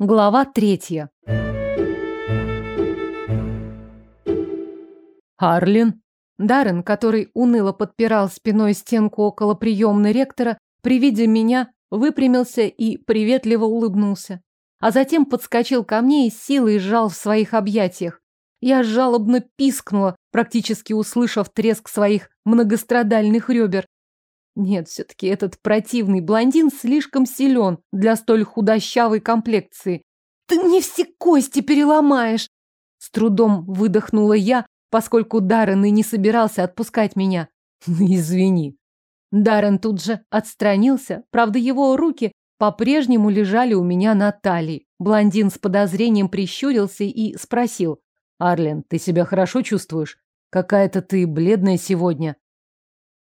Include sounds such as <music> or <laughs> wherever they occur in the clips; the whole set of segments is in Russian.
Глава третья. Арлин. Даррен, который уныло подпирал спиной стенку около приемной ректора, при виде меня выпрямился и приветливо улыбнулся. А затем подскочил ко мне и силой сжал в своих объятиях. Я жалобно пискнула, практически услышав треск своих многострадальных ребер. Нет, все-таки этот противный блондин слишком силен для столь худощавой комплекции. «Ты мне все кости переломаешь!» С трудом выдохнула я, поскольку Даррен и не собирался отпускать меня. <laughs> «Извини». Даррен тут же отстранился, правда, его руки по-прежнему лежали у меня на талии. Блондин с подозрением прищурился и спросил. «Арлен, ты себя хорошо чувствуешь? Какая-то ты бледная сегодня».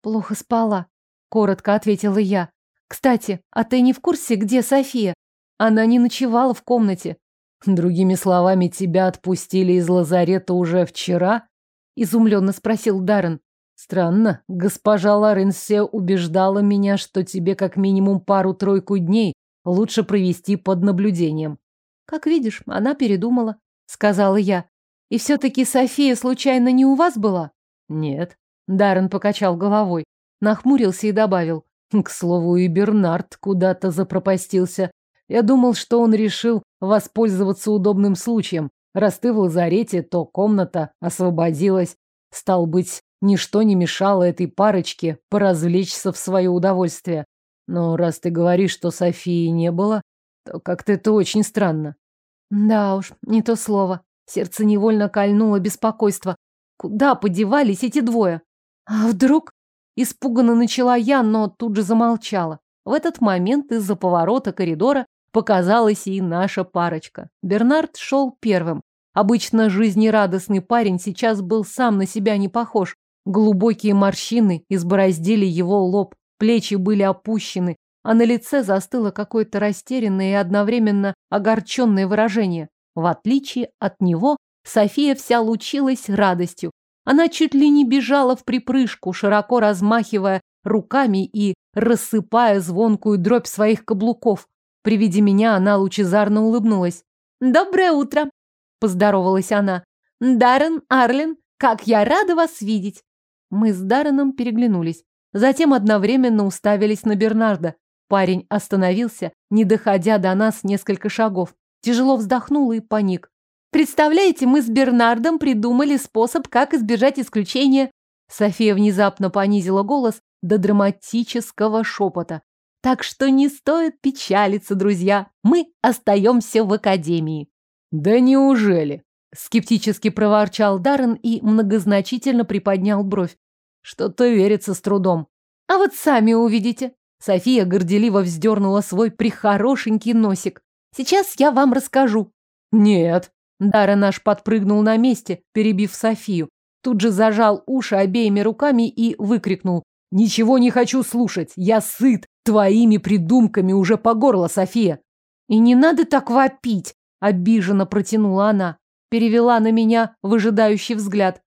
«Плохо спала», коротко ответила я. Кстати, а ты не в курсе, где София? Она не ночевала в комнате. Другими словами, тебя отпустили из лазарета уже вчера? Изумленно спросил Даррен. Странно, госпожа Лоренсе убеждала меня, что тебе как минимум пару-тройку дней лучше провести под наблюдением. Как видишь, она передумала, сказала я. И все-таки София случайно не у вас была? Нет. Даррен покачал головой нахмурился и добавил. К слову, и Бернард куда-то запропастился. Я думал, что он решил воспользоваться удобным случаем. Раз ты в лазарете, то комната освободилась. Стал быть, ничто не мешало этой парочке поразвлечься в свое удовольствие. Но раз ты говоришь, что Софии не было, то как-то это очень странно. Да уж, не то слово. Сердце невольно кольнуло беспокойство. Куда подевались эти двое? А вдруг Испуганно начала я, но тут же замолчала. В этот момент из-за поворота коридора показалась и наша парочка. Бернард шел первым. Обычно жизнерадостный парень сейчас был сам на себя не похож. Глубокие морщины избороздили его лоб, плечи были опущены, а на лице застыло какое-то растерянное и одновременно огорченное выражение. В отличие от него, София вся лучилась радостью, она чуть ли не бежала в припрыжку, широко размахивая руками и рассыпая звонкую дробь своих каблуков. При виде меня она лучезарно улыбнулась. «Доброе утро!» – поздоровалась она. «Даррен, Арлен, как я рада вас видеть!» Мы с Дарреном переглянулись. Затем одновременно уставились на Бернарда. Парень остановился, не доходя до нас несколько шагов. Тяжело вздохнул и паник. Представляете, мы с Бернардом придумали способ, как избежать исключения. София внезапно понизила голос до драматического шепота. Так что не стоит печалиться, друзья. Мы остаемся в академии. Да неужели? Скептически проворчал Даррен и многозначительно приподнял бровь. Что-то верится с трудом. А вот сами увидите. София горделиво вздернула свой прихорошенький носик. Сейчас я вам расскажу. Нет, Дара наш подпрыгнул на месте, перебив Софию. Тут же зажал уши обеими руками и выкрикнул. «Ничего не хочу слушать! Я сыт твоими придумками уже по горло, София!» «И не надо так вопить!» – обиженно протянула она. Перевела на меня выжидающий взгляд.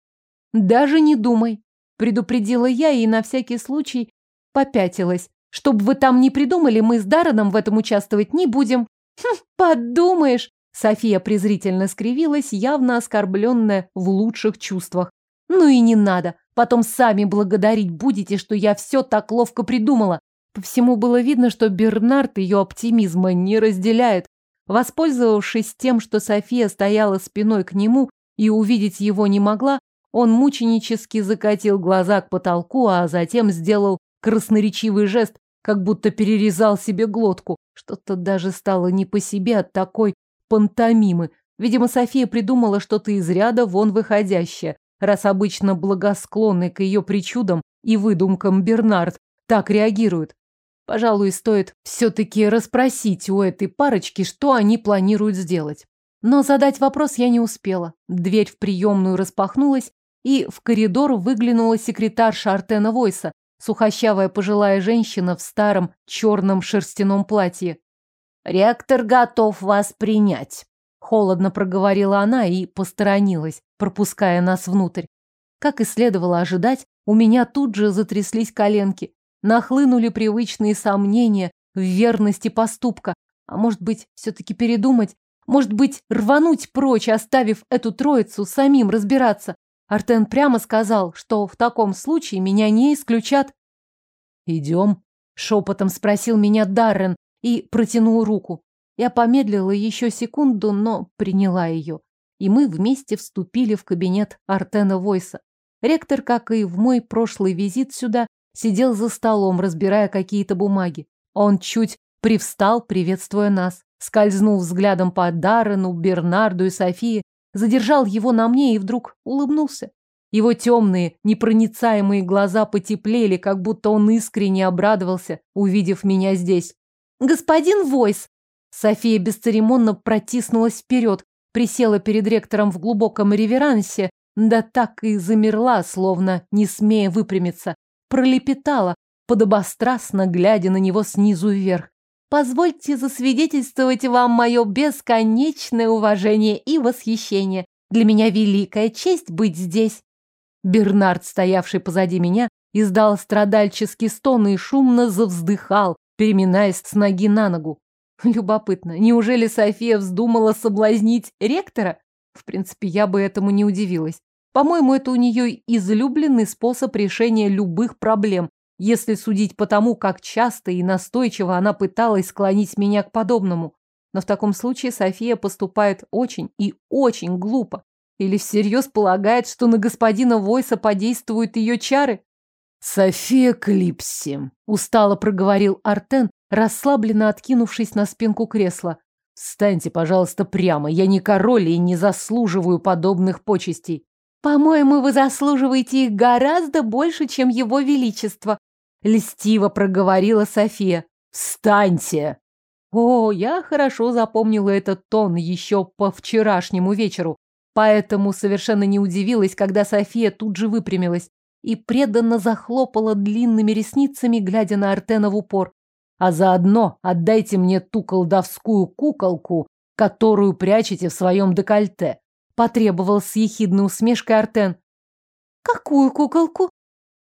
«Даже не думай!» – предупредила я и на всякий случай попятилась. «Чтоб вы там не придумали, мы с Дарреном в этом участвовать не будем!» «Хм, подумаешь!» София презрительно скривилась, явно оскорбленная в лучших чувствах. Ну и не надо. Потом сами благодарить будете, что я все так ловко придумала. По всему было видно, что Бернард ее оптимизма не разделяет. Воспользовавшись тем, что София стояла спиной к нему и увидеть его не могла, он мученически закатил глаза к потолку, а затем сделал красноречивый жест, как будто перерезал себе глотку. Что-то даже стало не по себе от такой пантомимы. Видимо, София придумала что-то из ряда вон выходящее, раз обычно благосклонный к ее причудам и выдумкам Бернард так реагирует. Пожалуй, стоит все-таки расспросить у этой парочки, что они планируют сделать. Но задать вопрос я не успела. Дверь в приемную распахнулась, и в коридор выглянула секретарша Артена Войса, сухощавая пожилая женщина в старом черном шерстяном платье. «Ректор готов вас принять», — холодно проговорила она и посторонилась, пропуская нас внутрь. Как и следовало ожидать, у меня тут же затряслись коленки. Нахлынули привычные сомнения в верности поступка. А может быть, все-таки передумать? Может быть, рвануть прочь, оставив эту троицу самим разбираться? Артен прямо сказал, что в таком случае меня не исключат. «Идем?» — шепотом спросил меня Даррен и протянул руку. Я помедлила еще секунду, но приняла ее. И мы вместе вступили в кабинет Артена Войса. Ректор, как и в мой прошлый визит сюда, сидел за столом, разбирая какие-то бумаги. Он чуть привстал, приветствуя нас, скользнул взглядом по Даррену, Бернарду и Софии, задержал его на мне и вдруг улыбнулся. Его темные, непроницаемые глаза потеплели, как будто он искренне обрадовался, увидев меня здесь. «Господин Войс!» София бесцеремонно протиснулась вперед, присела перед ректором в глубоком реверансе, да так и замерла, словно не смея выпрямиться, пролепетала, подобострастно глядя на него снизу вверх. «Позвольте засвидетельствовать вам мое бесконечное уважение и восхищение. Для меня великая честь быть здесь». Бернард, стоявший позади меня, издал страдальческий стон и шумно завздыхал, переминаясь с ноги на ногу. Любопытно, неужели София вздумала соблазнить ректора? В принципе, я бы этому не удивилась. По-моему, это у нее излюбленный способ решения любых проблем, если судить по тому, как часто и настойчиво она пыталась склонить меня к подобному. Но в таком случае София поступает очень и очень глупо. Или всерьез полагает, что на господина Войса подействуют ее чары? «София Клипси», — устало проговорил Артен, расслабленно откинувшись на спинку кресла. «Встаньте, пожалуйста, прямо. Я не король и не заслуживаю подобных почестей». «По-моему, вы заслуживаете их гораздо больше, чем его величество», — льстиво проговорила София. «Встаньте!» О, я хорошо запомнила этот тон еще по вчерашнему вечеру, поэтому совершенно не удивилась, когда София тут же выпрямилась и преданно захлопала длинными ресницами, глядя на Артена в упор. А заодно отдайте мне ту колдовскую куколку, которую прячете в своем декольте. Потребовал с ехидной усмешкой Артен. Какую куколку?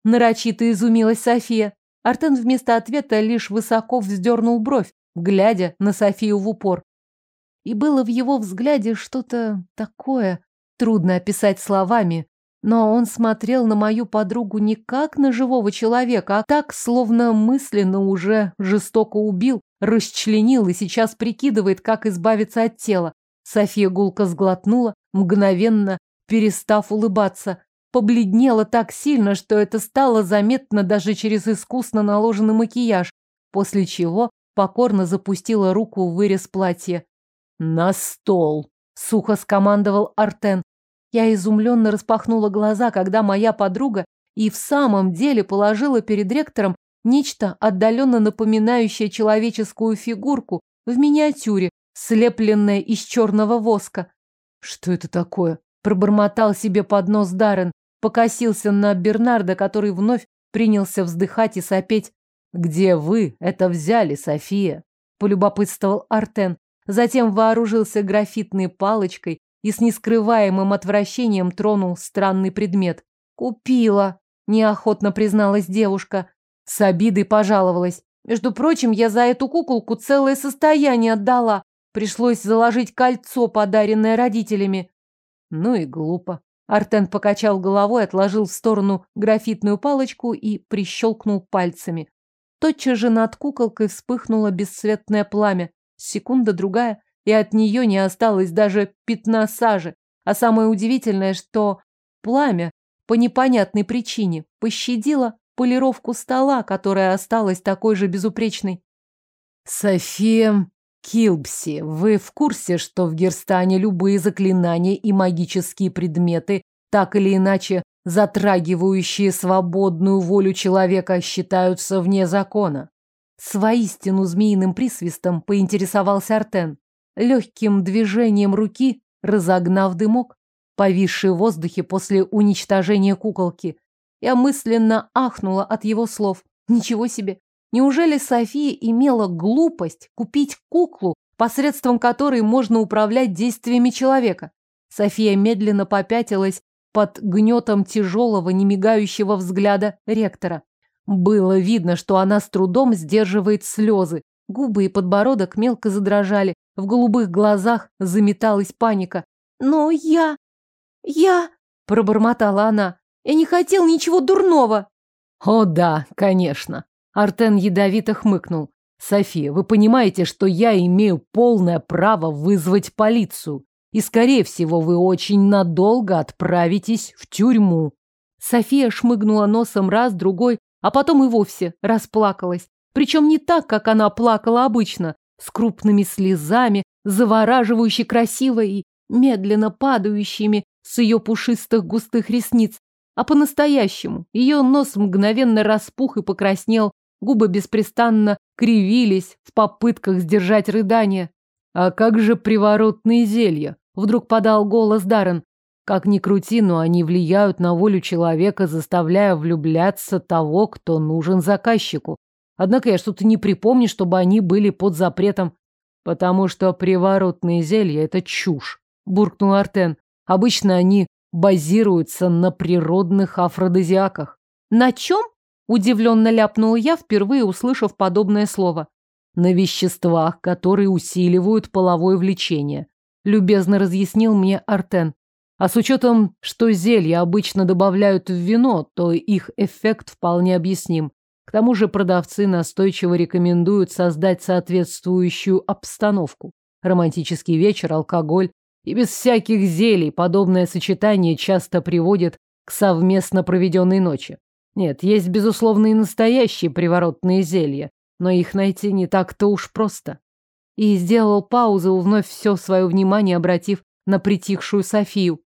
Нарочито изумилась София. Артен вместо ответа лишь высоко вздернул бровь, глядя на Софию в упор. И было в его взгляде что-то такое, трудно описать словами, но он смотрел на мою подругу не как на живого человека, а так, словно мысленно уже жестоко убил, расчленил и сейчас прикидывает, как избавиться от тела. София гулко сглотнула, мгновенно перестав улыбаться. Побледнела так сильно, что это стало заметно даже через искусно наложенный макияж, после чего покорно запустила руку в вырез платья. «На стол!» — сухо скомандовал Артен. Я изумленно распахнула глаза, когда моя подруга и в самом деле положила перед ректором нечто отдаленно напоминающее человеческую фигурку в миниатюре, слепленное из черного воска. «Что это такое?» – пробормотал себе под нос Даррен, покосился на Бернарда, который вновь принялся вздыхать и сопеть. «Где вы это взяли, София?» – полюбопытствовал Артен. Затем вооружился графитной палочкой и с нескрываемым отвращением тронул странный предмет. «Купила», – неохотно призналась девушка. С обидой пожаловалась. «Между прочим, я за эту куколку целое состояние отдала. Пришлось заложить кольцо, подаренное родителями». Ну и глупо. Артен покачал головой, отложил в сторону графитную палочку и прищелкнул пальцами. Тотчас же над куколкой вспыхнуло бесцветное пламя. Секунда-другая, и от нее не осталось даже пятна сажи. А самое удивительное, что пламя по непонятной причине пощадило полировку стола, которая осталась такой же безупречной. София Килбси, вы в курсе, что в Герстане любые заклинания и магические предметы, так или иначе затрагивающие свободную волю человека, считаются вне закона? С воистину змеиным присвистом поинтересовался Артен легким движением руки разогнав дымок, повисший в воздухе после уничтожения куколки. Я мысленно ахнула от его слов. Ничего себе! Неужели София имела глупость купить куклу, посредством которой можно управлять действиями человека? София медленно попятилась под гнетом тяжелого, немигающего взгляда ректора. Было видно, что она с трудом сдерживает слезы, Губы и подбородок мелко задрожали, в голубых глазах заметалась паника. «Но я... я...» – пробормотала она. «Я не хотел ничего дурного!» «О да, конечно!» Артен ядовито хмыкнул. «София, вы понимаете, что я имею полное право вызвать полицию, и, скорее всего, вы очень надолго отправитесь в тюрьму». София шмыгнула носом раз, другой, а потом и вовсе расплакалась. Причем не так, как она плакала обычно, с крупными слезами, завораживающе красивой и медленно падающими с ее пушистых густых ресниц, а по-настоящему. Ее нос мгновенно распух и покраснел, губы беспрестанно кривились в попытках сдержать рыдание. «А как же приворотные зелья?» — вдруг подал голос Даррен. «Как ни крути, но они влияют на волю человека, заставляя влюбляться того, кто нужен заказчику. Однако я что-то не припомню, чтобы они были под запретом. Потому что приворотные зелья — это чушь, буркнул Артен. Обычно они базируются на природных афродизиаках. На чем? Удивленно ляпнула я, впервые услышав подобное слово. На веществах, которые усиливают половое влечение. Любезно разъяснил мне Артен. А с учетом, что зелья обычно добавляют в вино, то их эффект вполне объясним. К тому же продавцы настойчиво рекомендуют создать соответствующую обстановку. Романтический вечер, алкоголь и без всяких зелий подобное сочетание часто приводит к совместно проведенной ночи. Нет, есть, безусловно, и настоящие приворотные зелья, но их найти не так-то уж просто. И сделал паузу, вновь все свое внимание обратив на притихшую Софию.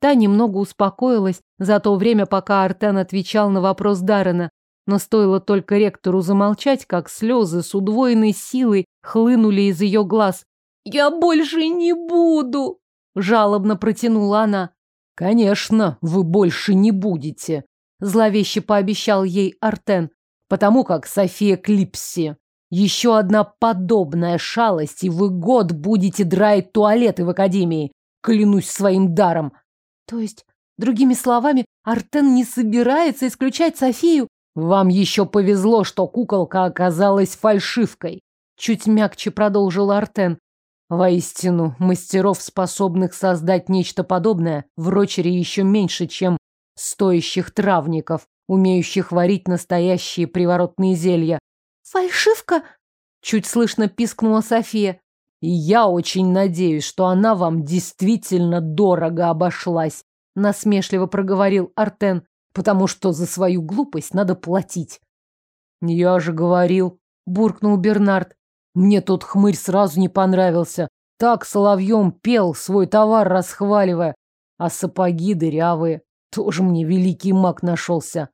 Та немного успокоилась за то время, пока Артен отвечал на вопрос Даррена, но стоило только ректору замолчать, как слезы с удвоенной силой хлынули из ее глаз. «Я больше не буду!» – жалобно протянула она. «Конечно, вы больше не будете», – зловеще пообещал ей Артен, потому как София Клипси. Еще одна подобная шалость, и вы год будете драить туалеты в академии. Клянусь своим даром. То есть, другими словами, Артен не собирается исключать Софию вам еще повезло, что куколка оказалась фальшивкой. Чуть мягче продолжил Артен. Воистину, мастеров, способных создать нечто подобное, в рочере еще меньше, чем стоящих травников, умеющих варить настоящие приворотные зелья. «Фальшивка?» — чуть слышно пискнула София. «И я очень надеюсь, что она вам действительно дорого обошлась», — насмешливо проговорил Артен потому что за свою глупость надо платить. Я же говорил, буркнул Бернард. Мне тот хмырь сразу не понравился. Так соловьем пел, свой товар расхваливая. А сапоги дырявые. Тоже мне великий маг нашелся.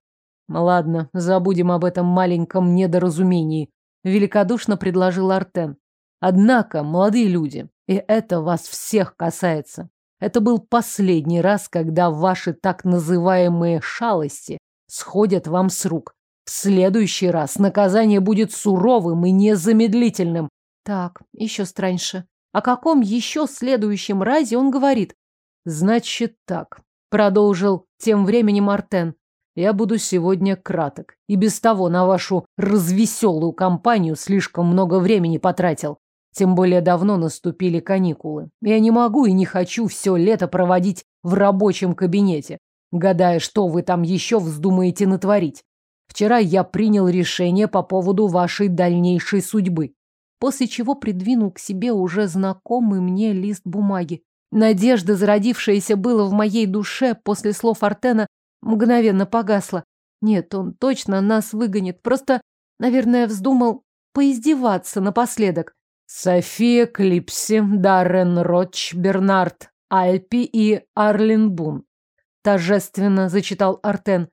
Ладно, забудем об этом маленьком недоразумении. Великодушно предложил Артен. Однако, молодые люди, и это вас всех касается. Это был последний раз, когда ваши так называемые шалости сходят вам с рук. В следующий раз наказание будет суровым и незамедлительным. Так, еще страньше. О каком еще следующем разе он говорит? Значит так, продолжил тем временем Артен. Я буду сегодня краток. И без того на вашу развеселую компанию слишком много времени потратил. Тем более давно наступили каникулы. Я не могу и не хочу все лето проводить в рабочем кабинете, гадая, что вы там еще вздумаете натворить. Вчера я принял решение по поводу вашей дальнейшей судьбы. После чего придвинул к себе уже знакомый мне лист бумаги. Надежда, зародившаяся было в моей душе после слов Артена, мгновенно погасла. Нет, он точно нас выгонит. Просто, наверное, вздумал поиздеваться напоследок. София Клипси, Даррен Роч, Бернард Альпи и Арлин Бун. Торжественно зачитал Артен.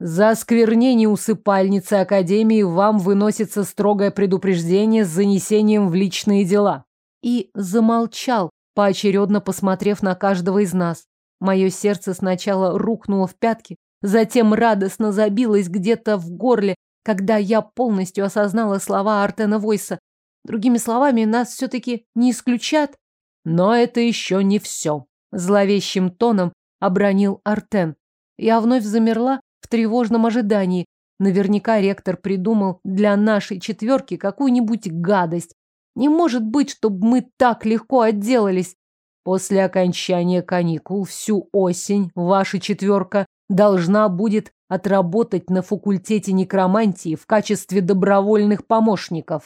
За осквернение усыпальницы Академии вам выносится строгое предупреждение с занесением в личные дела. И замолчал, поочередно посмотрев на каждого из нас. Мое сердце сначала рухнуло в пятки, затем радостно забилось где-то в горле, когда я полностью осознала слова Артена Войса. Другими словами, нас все-таки не исключат. Но это еще не все. Зловещим тоном обронил Артен. Я вновь замерла в тревожном ожидании. Наверняка ректор придумал для нашей четверки какую-нибудь гадость. Не может быть, чтобы мы так легко отделались. После окончания каникул всю осень ваша четверка должна будет отработать на факультете некромантии в качестве добровольных помощников.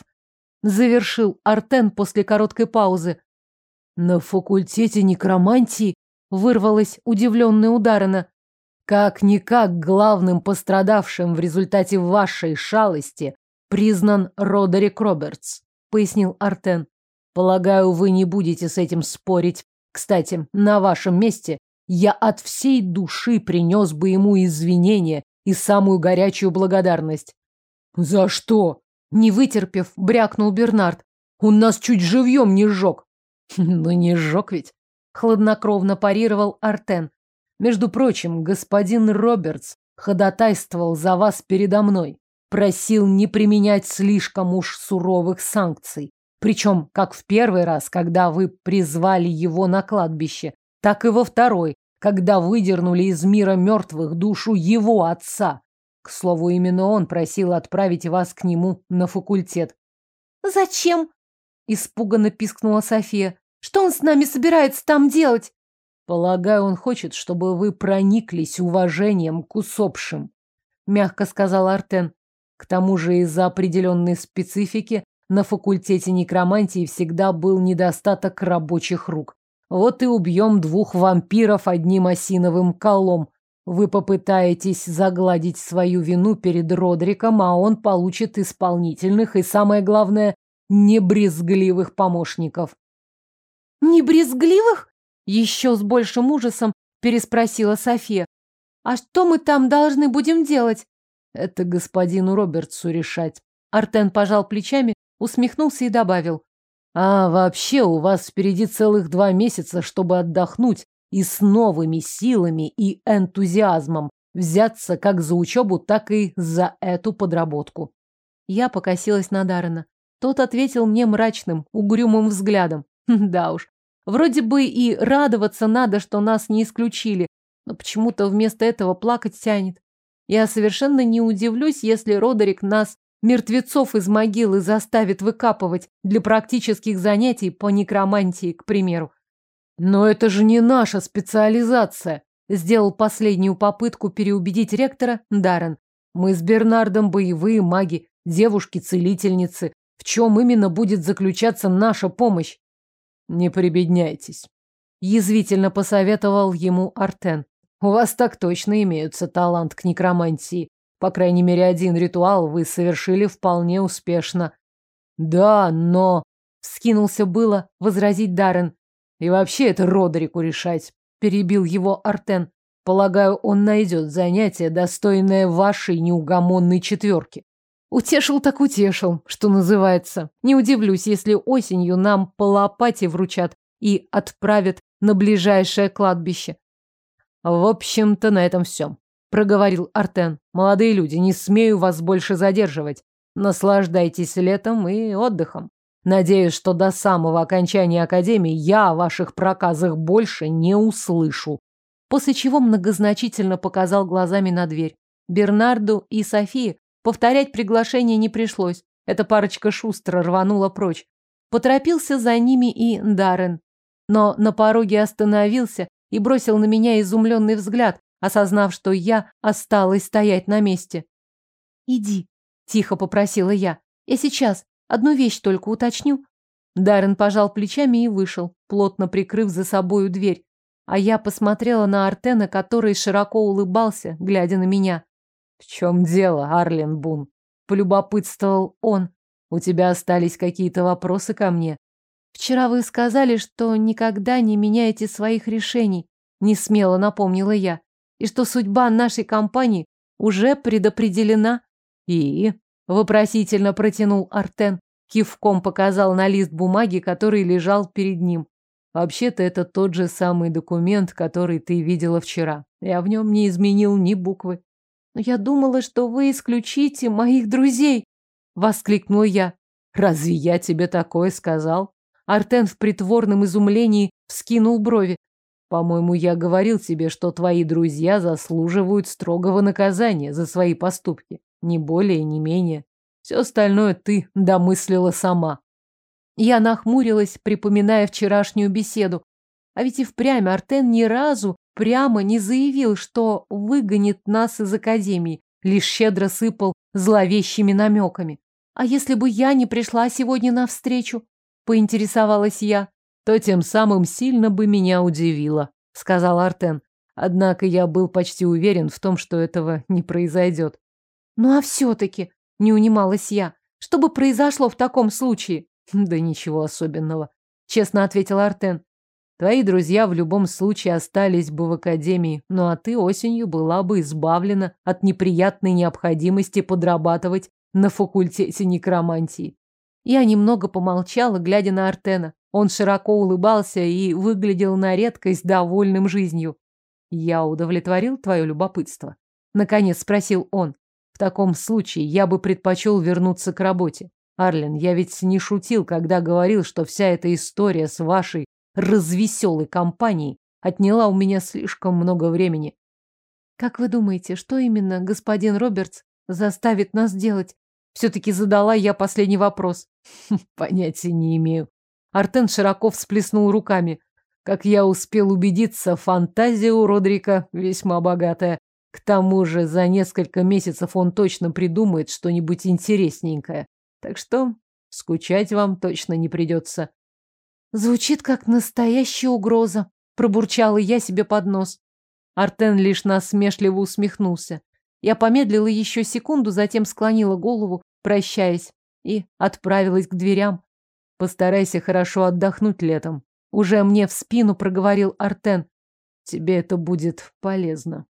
Завершил Артен после короткой паузы. На факультете некромантии вырвалась удивленная ударена. Как-никак главным пострадавшим в результате вашей шалости признан Родерик Робертс, пояснил Артен. Полагаю, вы не будете с этим спорить. Кстати, на вашем месте я от всей души принес бы ему извинения и самую горячую благодарность. За что? Не вытерпев, брякнул Бернард. Он нас чуть живьем не сжег. <laughs> Ну не сжег ведь. Хладнокровно парировал Артен. Между прочим, господин Робертс ходатайствовал за вас передо мной. Просил не применять слишком уж суровых санкций. Причем как в первый раз, когда вы призвали его на кладбище, так и во второй, когда выдернули из мира мертвых душу его отца. К слову, именно он просил отправить вас к нему на факультет. «Зачем?» – испуганно пискнула София. «Что он с нами собирается там делать?» «Полагаю, он хочет, чтобы вы прониклись уважением к усопшим», – мягко сказал Артен. К тому же из-за определенной специфики на факультете некромантии всегда был недостаток рабочих рук. Вот и убьем двух вампиров одним осиновым колом. Вы попытаетесь загладить свою вину перед Родриком, а он получит исполнительных и, самое главное, небрезгливых помощников. «Небрезгливых?» — еще с большим ужасом переспросила София. «А что мы там должны будем делать?» «Это господину Робертсу решать». Артен пожал плечами, усмехнулся и добавил. А вообще у вас впереди целых два месяца, чтобы отдохнуть и с новыми силами и энтузиазмом взяться как за учебу, так и за эту подработку. Я покосилась на Даррена. Тот ответил мне мрачным, угрюмым взглядом. <laughs> Да уж, вроде бы и радоваться надо, что нас не исключили, но почему-то вместо этого плакать тянет. Я совершенно не удивлюсь, если Родерик нас Мертвецов из могилы заставит выкапывать для практических занятий по некромантии, к примеру. Но это же не наша специализация, сделал последнюю попытку переубедить ректора Даррен. Мы с Бернардом боевые маги, девушки-целительницы. В чем именно будет заключаться наша помощь? Не прибедняйтесь. Язвительно посоветовал ему Артен. У вас так точно имеются талант к некромантии. По крайней мере, один ритуал вы совершили вполне успешно. Да, но... Вскинулся было возразить Даррен. И вообще это Родерику решать. Перебил его Артен. Полагаю, он найдет занятие, достойное вашей неугомонной четверки. Утешил так утешил, что называется. Не удивлюсь, если осенью нам по лопате вручат и отправят на ближайшее кладбище. В общем-то, на этом все проговорил Артен. Молодые люди, не смею вас больше задерживать. Наслаждайтесь летом и отдыхом. Надеюсь, что до самого окончания академии я о ваших проказах больше не услышу. После чего многозначительно показал глазами на дверь. Бернарду и Софии повторять приглашение не пришлось. Эта парочка шустро рванула прочь. Поторопился за ними и Даррен. Но на пороге остановился и бросил на меня изумленный взгляд, осознав, что я осталась стоять на месте. «Иди», — тихо попросила я. «Я сейчас. Одну вещь только уточню». Даррен пожал плечами и вышел, плотно прикрыв за собою дверь. А я посмотрела на Артена, который широко улыбался, глядя на меня. «В чем дело, Арлен Бун?» — полюбопытствовал он. «У тебя остались какие-то вопросы ко мне?» «Вчера вы сказали, что никогда не меняете своих решений», — несмело напомнила я и что судьба нашей компании уже предопределена. И вопросительно протянул Артен, кивком показал на лист бумаги, который лежал перед ним. Вообще-то это тот же самый документ, который ты видела вчера. Я в нем не изменил ни буквы. Но я думала, что вы исключите моих друзей, воскликнул я. Разве я тебе такое сказал? Артен в притворном изумлении вскинул брови. По-моему, я говорил тебе, что твои друзья заслуживают строгого наказания за свои поступки. Не более, не менее. Все остальное ты домыслила сама. Я нахмурилась, припоминая вчерашнюю беседу. А ведь и впрямь Артен ни разу прямо не заявил, что выгонит нас из академии, лишь щедро сыпал зловещими намеками. А если бы я не пришла сегодня навстречу, поинтересовалась я, то тем самым сильно бы меня удивило, сказал Артен. Однако я был почти уверен в том, что этого не произойдет. Ну а все-таки, не унималась я, что бы произошло в таком случае? <laughs> Да ничего особенного, честно ответил Артен. Твои друзья в любом случае остались бы в академии, ну а ты осенью была бы избавлена от неприятной необходимости подрабатывать на факультете некромантии. Я немного помолчала, глядя на Артена. Он широко улыбался и выглядел на редкость довольным жизнью. «Я удовлетворил твое любопытство?» Наконец спросил он. «В таком случае я бы предпочел вернуться к работе. Арлен, я ведь не шутил, когда говорил, что вся эта история с вашей развеселой компанией отняла у меня слишком много времени. Как вы думаете, что именно господин Робертс заставит нас делать? Все-таки задала я последний вопрос. Понятия не имею. Артен широко всплеснул руками. Как я успел убедиться, фантазия у Родрика весьма богатая. К тому же за несколько месяцев он точно придумает что-нибудь интересненькое. Так что скучать вам точно не придется. Звучит как настоящая угроза, пробурчала я себе под нос. Артен лишь насмешливо усмехнулся. Я помедлила еще секунду, затем склонила голову, прощаясь, и отправилась к дверям. Постарайся хорошо отдохнуть летом. Уже мне в спину проговорил Артен. Тебе это будет полезно.